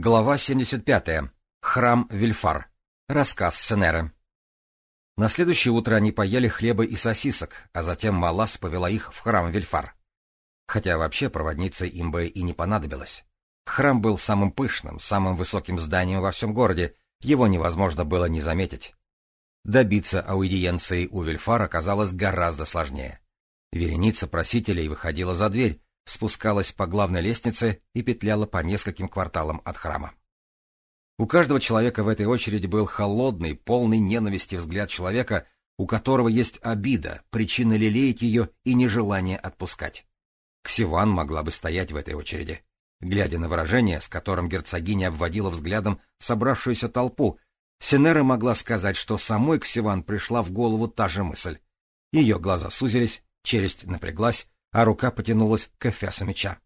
Глава 75. Храм Вильфар. Рассказ Сенеры. На следующее утро они поели хлеба и сосисок, а затем Малас повела их в храм Вильфар. Хотя вообще проводница им бы и не понадобилась. Храм был самым пышным, самым высоким зданием во всем городе, его невозможно было не заметить. Добиться аудиенции у Вильфар оказалось гораздо сложнее. Вереница просителей выходила за дверь, спускалась по главной лестнице и петляла по нескольким кварталам от храма. У каждого человека в этой очереди был холодный, полный ненависти взгляд человека, у которого есть обида, причина лелеять ее и нежелание отпускать. Ксиван могла бы стоять в этой очереди. Глядя на выражение, с которым герцогиня обводила взглядом собравшуюся толпу, Синера могла сказать, что самой Ксиван пришла в голову та же мысль. Ее глаза сузились, челюсть напряглась, а рука потянулась к эфесу меча.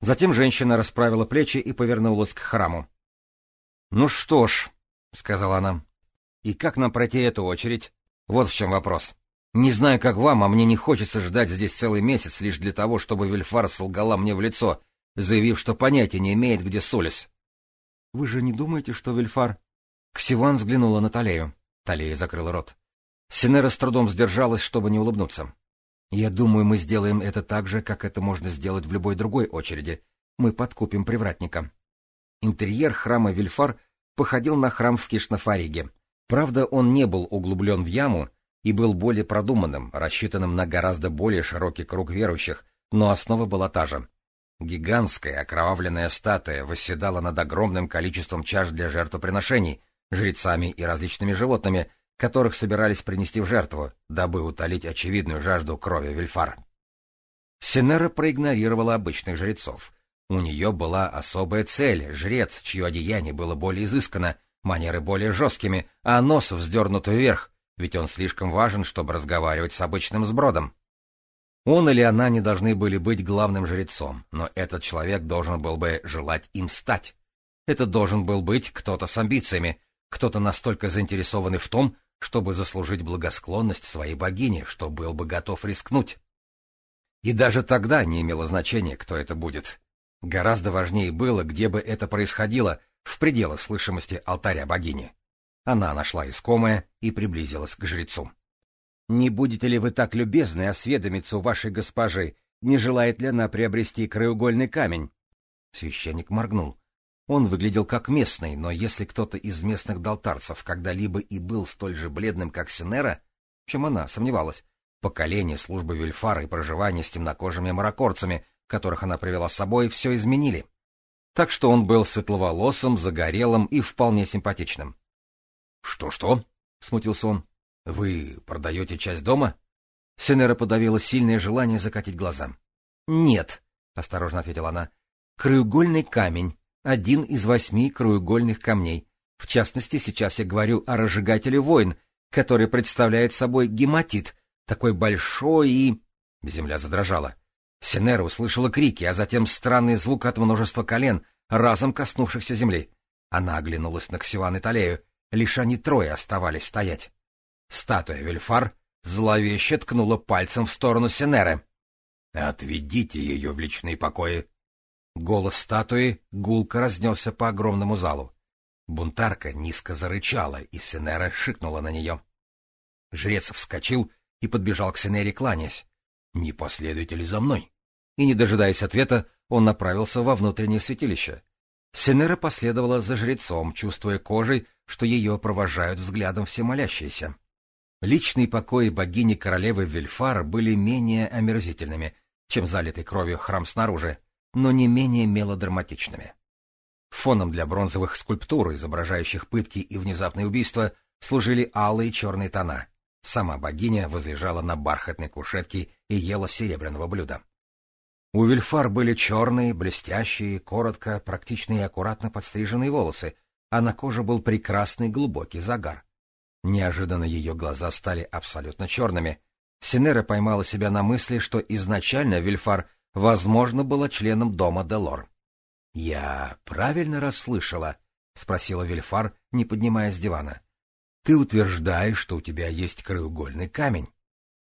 Затем женщина расправила плечи и повернулась к храму. — Ну что ж, — сказала она, — и как нам пройти эту очередь? Вот в чем вопрос. Не знаю, как вам, а мне не хочется ждать здесь целый месяц лишь для того, чтобы Вильфар солгала мне в лицо, заявив, что понятия не имеет, где Солис. — Вы же не думаете, что Вильфар... Ксиван взглянула на Талею. Талея закрыла рот. Синера с трудом сдержалась, чтобы не улыбнуться. Я думаю, мы сделаем это так же, как это можно сделать в любой другой очереди. Мы подкупим привратника. Интерьер храма Вильфар походил на храм в Кишнафариге. Правда, он не был углублен в яму и был более продуманным, рассчитанным на гораздо более широкий круг верующих, но основа была та же. Гигантская окровавленная статуя восседала над огромным количеством чаш для жертвоприношений, жрецами и различными животными, которых собирались принести в жертву, дабы утолить очевидную жажду крови Вильфар. Синера проигнорировала обычных жрецов. У нее была особая цель — жрец, чье одеяние было более изысканно, манеры более жесткими, а нос вздернут вверх, ведь он слишком важен, чтобы разговаривать с обычным сбродом. Он или она не должны были быть главным жрецом, но этот человек должен был бы желать им стать. Это должен был быть кто-то с амбициями, кто-то настолько заинтересованный в том, чтобы заслужить благосклонность своей богини, что был бы готов рискнуть. И даже тогда не имело значения, кто это будет. Гораздо важнее было, где бы это происходило, в пределах слышимости алтаря богини. Она нашла искомое и приблизилась к жрецу. — Не будете ли вы так любезны осведомиться у вашей госпожи, не желает ли она приобрести краеугольный камень? Священник моргнул. Он выглядел как местный, но если кто-то из местных долтарцев когда-либо и был столь же бледным, как Синера, чем она сомневалась, поколение службы Вильфара и проживание с темнокожими мароккорцами, которых она привела с собой, все изменили. Так что он был светловолосым, загорелым и вполне симпатичным. «Что — Что-что? — смутился он. — Вы продаете часть дома? Синера подавила сильное желание закатить глаза. — Нет, — осторожно ответила она. — Краеугольный камень один из восьми краеугольных камней. В частности, сейчас я говорю о разжигателе войн, который представляет собой гематит, такой большой и... Земля задрожала. Синера услышала крики, а затем странный звук от множества колен, разом коснувшихся земли. Она оглянулась на Ксиван и Талею. Лишь они трое оставались стоять. Статуя Вельфар зловеще ткнула пальцем в сторону Синеры. — Отведите ее в личные покои, Голос статуи гулко разнесся по огромному залу. Бунтарка низко зарычала, и Сенера шикнула на нее. Жрец вскочил и подбежал к Сенере, кланясь: «Не последуете ли за мной?» И, не дожидаясь ответа, он направился во внутреннее святилище. Сенера последовала за жрецом, чувствуя кожей, что ее провожают взглядом все молящиеся. Личные покои богини-королевы Вильфар были менее омерзительными, чем залитый кровью храм снаружи, но не менее мелодраматичными. Фоном для бронзовых скульптур, изображающих пытки и внезапные убийства, служили алые и черные тона. Сама богиня возлежала на бархатной кушетке и ела серебряного блюда. У Вильфар были черные, блестящие, коротко, практичные и аккуратно подстриженные волосы, а на коже был прекрасный глубокий загар. Неожиданно ее глаза стали абсолютно черными. Синера поймала себя на мысли, что изначально Вильфар возможно, была членом дома Делор. — Я правильно расслышала? — спросила Вильфар, не поднимая с дивана. — Ты утверждаешь, что у тебя есть краеугольный камень.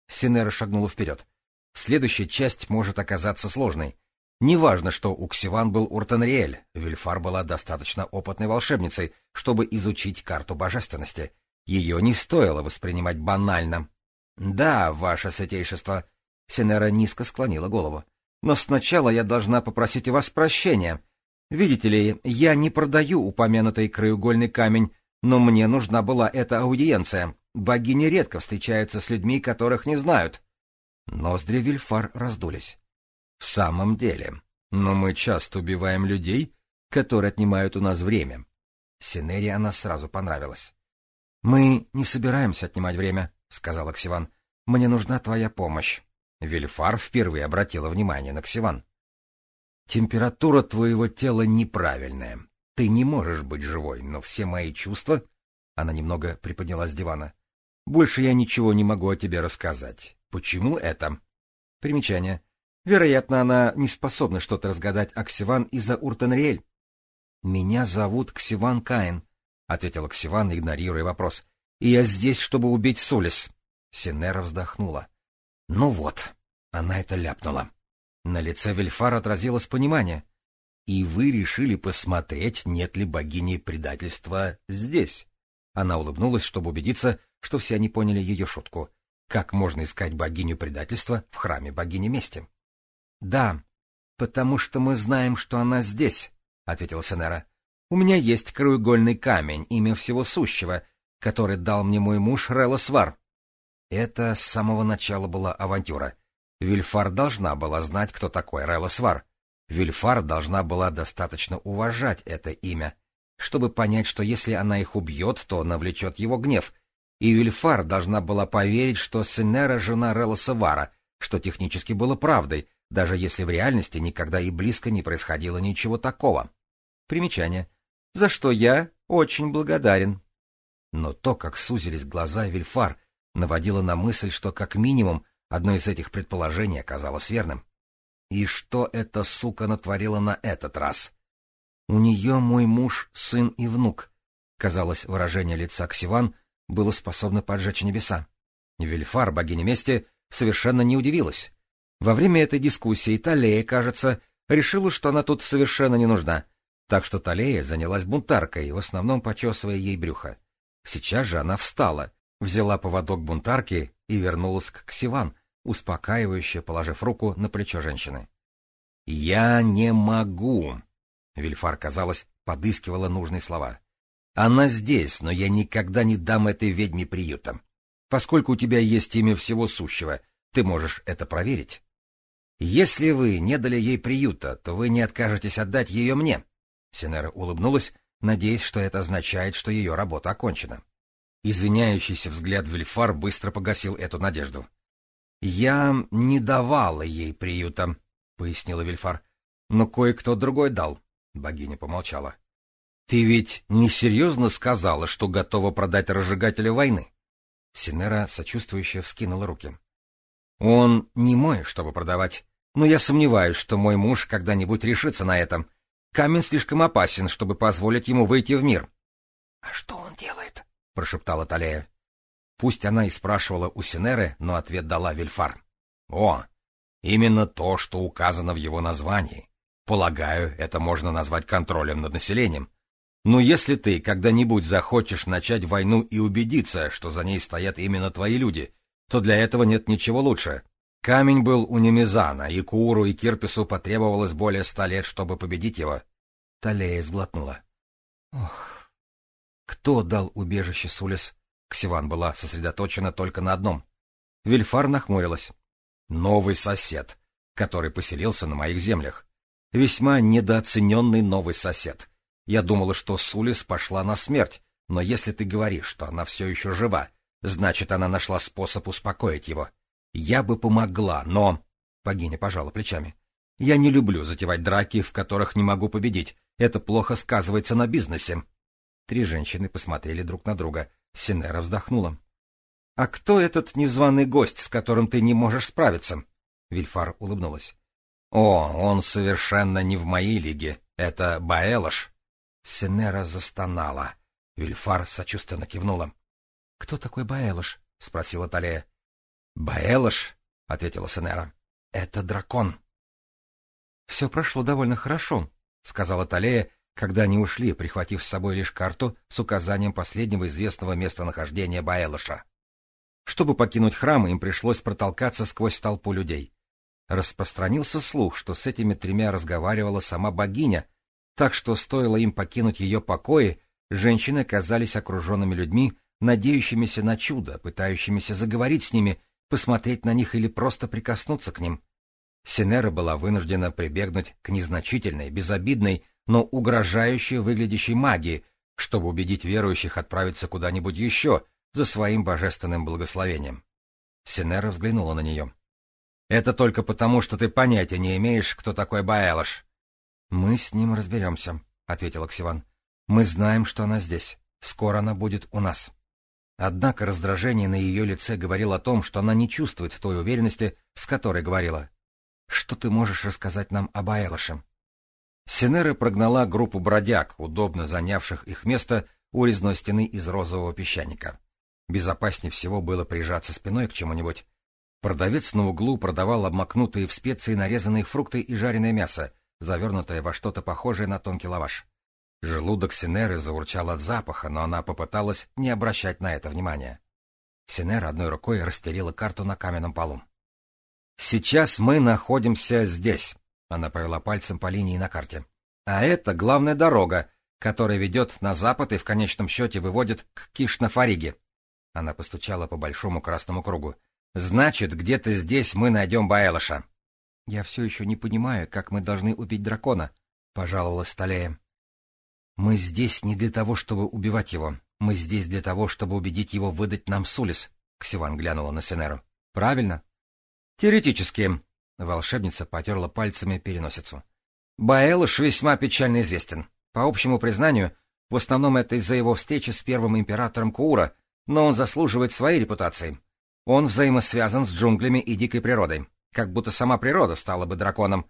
Синера шагнула вперед. Следующая часть может оказаться сложной. Неважно, что Уксиван был Уртенриэль, Вильфар была достаточно опытной волшебницей, чтобы изучить карту божественности. Ее не стоило воспринимать банально. — Да, ваше святейшество. Синера низко склонила голову но сначала я должна попросить у вас прощения. Видите ли, я не продаю упомянутый краеугольный камень, но мне нужна была эта аудиенция. Богини редко встречаются с людьми, которых не знают. Ноздри Вильфар раздулись. В самом деле, но мы часто убиваем людей, которые отнимают у нас время. Синери она сразу понравилась. — Мы не собираемся отнимать время, — сказал Оксиван. — Мне нужна твоя помощь. Вильфар впервые обратила внимание на Ксиван. «Температура твоего тела неправильная. Ты не можешь быть живой, но все мои чувства...» Она немного приподнялась с дивана. «Больше я ничего не могу о тебе рассказать. Почему это?» Примечание. Вероятно, она не способна что-то разгадать о Ксиван из-за Уртенриэль. «Меня зовут Ксиван Каин», — ответила Ксиван, игнорируя вопрос. «И я здесь, чтобы убить Сулис». Синера вздохнула. «Ну вот», — она это ляпнула. На лице Вельфара отразилось понимание. «И вы решили посмотреть, нет ли богини предательства здесь?» Она улыбнулась, чтобы убедиться, что все они поняли ее шутку. «Как можно искать богиню предательства в храме богини мести?» «Да, потому что мы знаем, что она здесь», — ответила Сенера. «У меня есть краеугольный камень, имя всего сущего, который дал мне мой муж Релосвар. Это с самого начала была авантюра. Вильфар должна была знать, кто такой Релосвар. Вильфар должна была достаточно уважать это имя, чтобы понять, что если она их убьет, то навлечет его гнев. И Вильфар должна была поверить, что Сенера — жена Релосвара, что технически было правдой, даже если в реальности никогда и близко не происходило ничего такого. Примечание. За что я очень благодарен. Но то, как сузились глаза Вильфар — наводило на мысль, что как минимум одно из этих предположений оказалось верным. И что эта сука натворила на этот раз? У нее мой муж, сын и внук. Казалось, выражение лица Ксиван было способно поджечь небеса. Вильфар, богиня мести, совершенно не удивилась. Во время этой дискуссии Талея, кажется, решила, что она тут совершенно не нужна, так что Талея занялась бунтаркой, в основном почесывая ей брюхо. Сейчас же она встала, взяла поводок бунтарки и вернулась к Ксиван, успокаивающе положив руку на плечо женщины. «Я не могу!» — Вильфар, казалось, подыскивала нужные слова. «Она здесь, но я никогда не дам этой ведьме приюта. Поскольку у тебя есть имя всего сущего, ты можешь это проверить. Если вы не дали ей приюта, то вы не откажетесь отдать ее мне». Синера улыбнулась, надеясь, что это означает, что ее работа окончена. — Извиняющийся взгляд Вильфар быстро погасил эту надежду. — Я не давала ей приюта, — пояснила Вильфар. — Но кое-кто другой дал. Богиня помолчала. — Ты ведь несерьезно сказала, что готова продать разжигателя войны? Синера сочувствующе вскинула руки. — Он не мой, чтобы продавать. Но я сомневаюсь, что мой муж когда-нибудь решится на этом. Камень слишком опасен, чтобы позволить ему выйти в мир. — А что он делает? — прошептала Талея. Пусть она и спрашивала у Синеры, но ответ дала Вильфар. «О, именно то, что указано в его названии. Полагаю, это можно назвать контролем над населением. Но если ты когда-нибудь захочешь начать войну и убедиться, что за ней стоят именно твои люди, то для этого нет ничего лучше. Камень был у Немезана, и Куру и Кирпису потребовалось более ста лет, чтобы победить его». Талея сглотнула. «Ох, кто дал убежище Сулис? Ксиван была сосредоточена только на одном. Вильфар нахмурилась. Новый сосед, который поселился на моих землях. Весьма недооцененный новый сосед. Я думала, что Сулис пошла на смерть, но если ты говоришь, что она все еще жива, значит, она нашла способ успокоить его. Я бы помогла, но... Богиня пожала плечами. Я не люблю затевать драки, в которых не могу победить. Это плохо сказывается на бизнесе. Три женщины посмотрели друг на друга. Синера вздохнула. — А кто этот незваный гость, с которым ты не можешь справиться? Вильфар улыбнулась. — О, он совершенно не в моей лиге. Это Баэлош. Синера застонала. Вильфар сочувственно кивнула. — Кто такой Баэлош? — спросила Талея. — Баэлош, — ответила Синера. — Это дракон. — Все прошло довольно хорошо, — сказала Талея. — когда они ушли, прихватив с собой лишь карту с указанием последнего известного местонахождения Баэлыша. Чтобы покинуть храм, им пришлось протолкаться сквозь толпу людей. Распространился слух, что с этими тремя разговаривала сама богиня, так что стоило им покинуть ее покои, женщины оказались окруженными людьми, надеющимися на чудо, пытающимися заговорить с ними, посмотреть на них или просто прикоснуться к ним. Синера была вынуждена прибегнуть к незначительной, безобидной, но угрожающе выглядящей магии, чтобы убедить верующих отправиться куда-нибудь еще за своим божественным благословением. Синера взглянула на нее. — Это только потому, что ты понятия не имеешь, кто такой Баэлош. — Мы с ним разберемся, — ответил Оксиван. — Мы знаем, что она здесь. Скоро она будет у нас. Однако раздражение на ее лице говорило о том, что она не чувствует той уверенности, с которой говорила. — Что ты можешь рассказать нам о Баэлоше? Синера прогнала группу бродяг, удобно занявших их место у резной стены из розового песчаника. Безопаснее всего было прижаться спиной к чему-нибудь. Продавец на углу продавал обмакнутые в специи нарезанные фрукты и жареное мясо, завернутое во что-то похожее на тонкий лаваш. Желудок Синеры заурчал от запаха, но она попыталась не обращать на это внимания. Синера одной рукой растерила карту на каменном полу. «Сейчас мы находимся здесь», она провела пальцем по линии на карте. А это главная дорога, которая ведет на запад и в конечном счете выводит к Кишнафариге. Она постучала по большому красному кругу. Значит, где-то здесь мы найдем Баэлыша. Я все еще не понимаю, как мы должны убить дракона, пожаловалась Сталея. Мы здесь не для того, чтобы убивать его. Мы здесь для того, чтобы убедить его выдать нам Сулис, Ксиван глянула на Сенеру. Правильно? Теоретически, Волшебница потерла пальцами переносицу. Баэлыш весьма печально известен. По общему признанию, в основном это из-за его встречи с первым императором Куура, но он заслуживает своей репутации. Он взаимосвязан с джунглями и дикой природой, как будто сама природа стала бы драконом.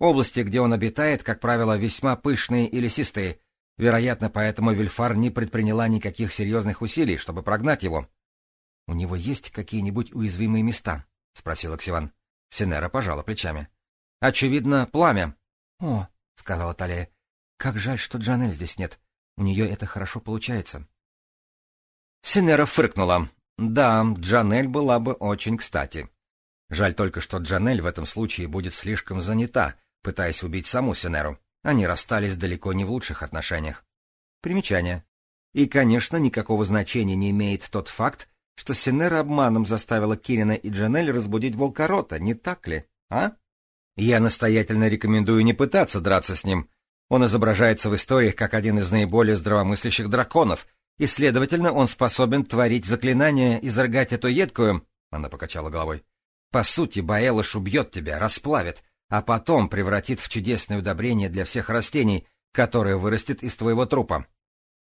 Области, где он обитает, как правило, весьма пышные и лесистые, вероятно, поэтому Вильфар не предприняла никаких серьезных усилий, чтобы прогнать его. — У него есть какие-нибудь уязвимые места? — спросил Оксиван. Синера пожала плечами. — Очевидно, пламя. — О, — сказала Талия, — как жаль, что Джанель здесь нет. У нее это хорошо получается. Синера фыркнула. Да, Джанель была бы очень кстати. Жаль только, что Джанель в этом случае будет слишком занята, пытаясь убить саму Синеру. Они расстались далеко не в лучших отношениях. Примечание. И, конечно, никакого значения не имеет тот факт, что Синера обманом заставила Кирина и Джанель разбудить Волкорота, не так ли, а? Я настоятельно рекомендую не пытаться драться с ним. Он изображается в историях как один из наиболее здравомыслящих драконов, и, следовательно, он способен творить заклинания, и заргать эту едкую... Она покачала головой. По сути, Баэлыш убьет тебя, расплавит, а потом превратит в чудесное удобрение для всех растений, которое вырастет из твоего трупа.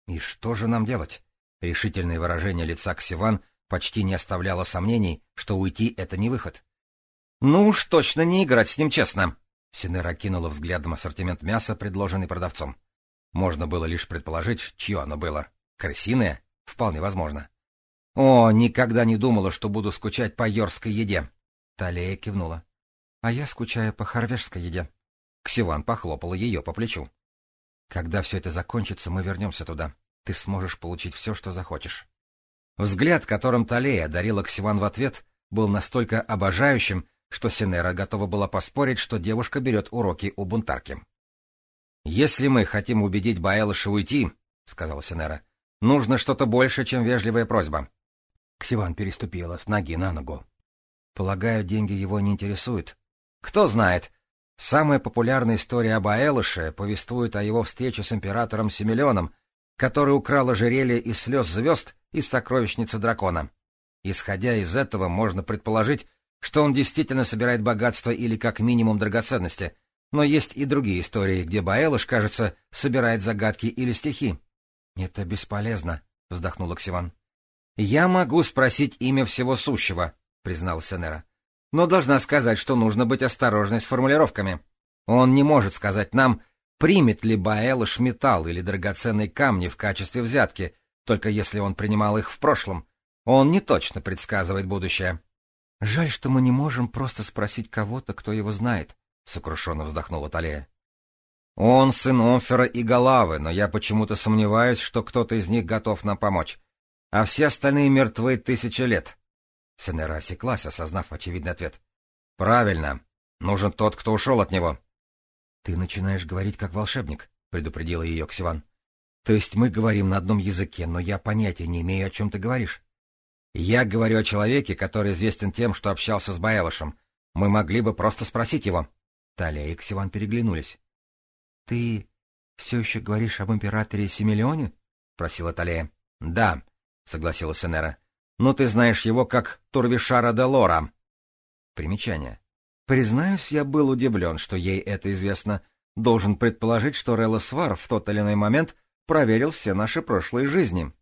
И что же нам делать? Решительное выражение лица Ксиван Почти не оставляло сомнений, что уйти — это не выход. «Ну уж точно не играть с ним честно!» Синера кинула взглядом ассортимент мяса, предложенный продавцом. Можно было лишь предположить, чье оно было. Крысиное? Вполне возможно. «О, никогда не думала, что буду скучать по йорской еде!» талея кивнула. «А я скучаю по хорвежской еде». Ксиван похлопала ее по плечу. «Когда все это закончится, мы вернемся туда. Ты сможешь получить все, что захочешь». Взгляд, которым Талея дарила Ксиван в ответ, был настолько обожающим, что Синера готова была поспорить, что девушка берет уроки у бунтарки. «Если мы хотим убедить Баэлыша уйти», — сказал Синера, — «нужно что-то больше, чем вежливая просьба». Ксиван переступила с ноги на ногу. «Полагаю, деньги его не интересуют». «Кто знает. Самая популярная история об Баэлыше повествует о его встрече с императором Семилеоном, который украл ожерелье из слез звезд из сокровищницы дракона. Исходя из этого, можно предположить, что он действительно собирает богатство или как минимум драгоценности, но есть и другие истории, где Баэлыш, кажется, собирает загадки или стихи. — Это бесполезно, — вздохнул Ксиван. — Я могу спросить имя всего сущего, — призналась Энера. — Но должна сказать, что нужно быть осторожной с формулировками. Он не может сказать нам, примет ли Баэлыш металл или драгоценные камни в качестве взятки — только если он принимал их в прошлом. Он не точно предсказывает будущее. — Жаль, что мы не можем просто спросить кого-то, кто его знает, — сокрушенно вздохнула Талия. — Он сын Омфера и Галавы, но я почему-то сомневаюсь, что кто-то из них готов нам помочь. А все остальные мертвы тысячи лет. Сенера осеклась, осознав очевидный ответ. — Правильно. Нужен тот, кто ушел от него. — Ты начинаешь говорить как волшебник, — предупредила ее Ксиван. То есть мы говорим на одном языке, но я понятия не имею, о чем ты говоришь. Я говорю о человеке, который известен тем, что общался с Баэлышем. Мы могли бы просто спросить его. Талия и Ксиван переглянулись. — Ты все еще говоришь об императоре Семилионе? — просила Талия. — Да, — согласилась Энера. — Но ты знаешь его как Турвишара де Лора. Примечание. Признаюсь, я был удивлен, что ей это известно. Должен предположить, что Релла Свар в тот или иной момент — проверил все наши прошлые жизни.